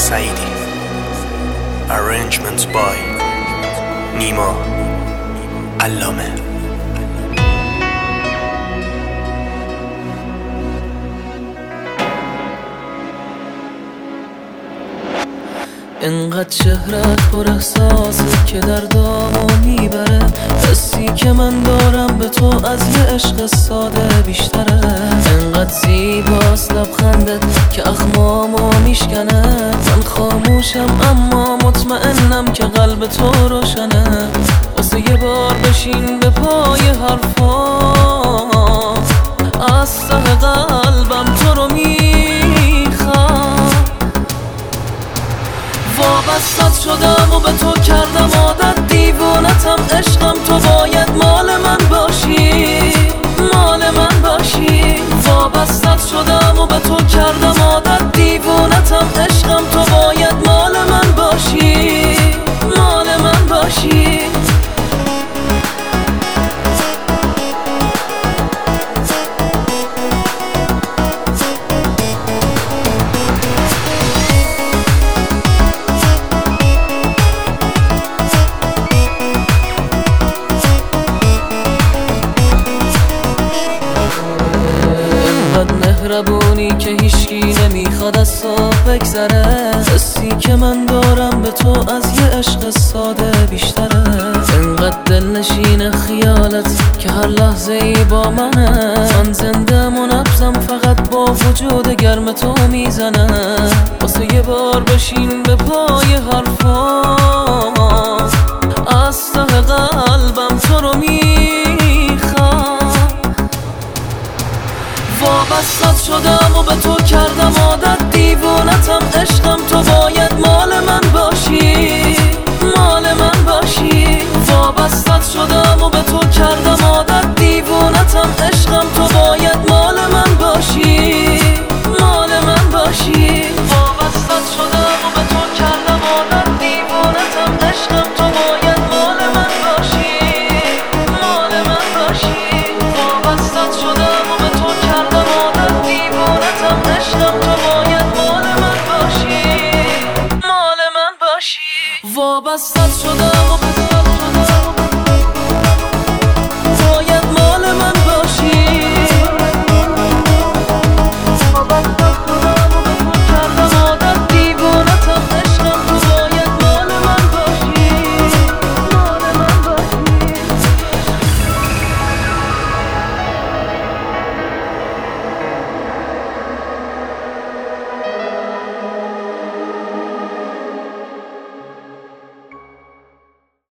Saidi. Arrangements by Nemo Allome. انقدر چهرت پر احساسه که در دامو می‌بره. حسی که من دارم به تو از یه عشق ساده بیشتره. انقدر زیباست لبخندت که اخمامو میشکنه. من خاموشم اما مطمئنم که قلب تو روشنه. واسه یه بار بشین به پای حرفا. وابستت شدم و به تو کردم عادت. دیوونتم عشقم تو باید مال من باشی. مال من باشی. وابستت شدم و به تو کردم عادت. دیوونتم که هیچکی نمی‌خواد از تو بگذره. حسی که من دارم به تو از یه عشق ساده بیشتره. انقدر دلنشین خیالت که هر لحظه ای با منه. من زنده نبزم فقط با وجود گرم تو می‌زنه. واسه یه بار بشین به پای حرفام وابستت شدم و به تو کردم عادت وصلت شدم.